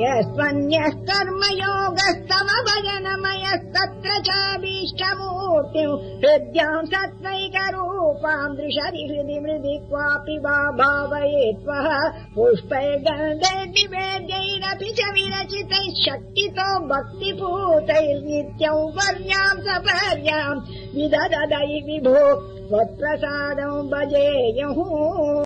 यस्त्वन्यः कर्मयोगस्तव भजनमयस्तत्र चाभीष्टमूर्तिम् हृद्याम् सत्त्वैकरूपाम् दृशति हृदि मृदि क्वापि वा भावये त्वः पुष्पैर्दैर्ति च विरचितैः शक्तितो भक्तिपूतैर्नित्यौ वर्याम् सपर्याम् विदददै विभो त्वत्प्रसादम् भजेयुः